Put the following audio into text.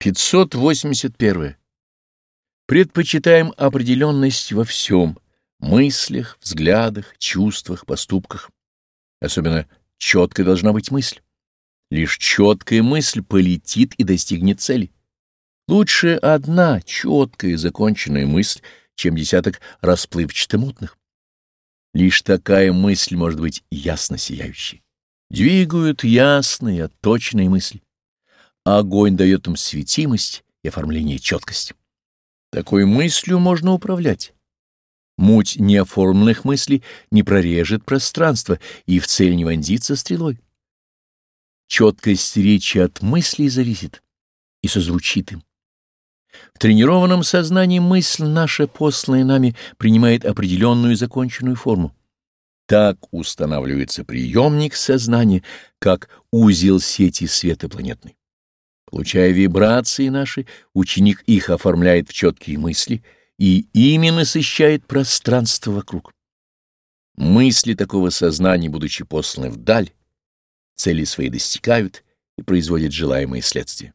581. Предпочитаем определенность во всем — мыслях, взглядах, чувствах, поступках. Особенно четкой должна быть мысль. Лишь четкая мысль полетит и достигнет цели. Лучше одна четкая законченная мысль, чем десяток расплывчато-мутных. Лишь такая мысль может быть ясно сияющей. Двигают ясные, точные мысли. Огонь дает им светимость и оформление четкости. Такой мыслью можно управлять. Муть неоформленных мыслей не прорежет пространство и в цель не вонзится стрелой. Четкость речи от мыслей зависит и созвучит им. В тренированном сознании мысль наша, посланная нами, принимает определенную законченную форму. Так устанавливается приемник сознания, как узел сети света планетной. Получая вибрации наши, ученик их оформляет в четкие мысли и ими насыщает пространство вокруг. Мысли такого сознания, будучи посланы вдаль, цели свои достигают и производят желаемые следствия.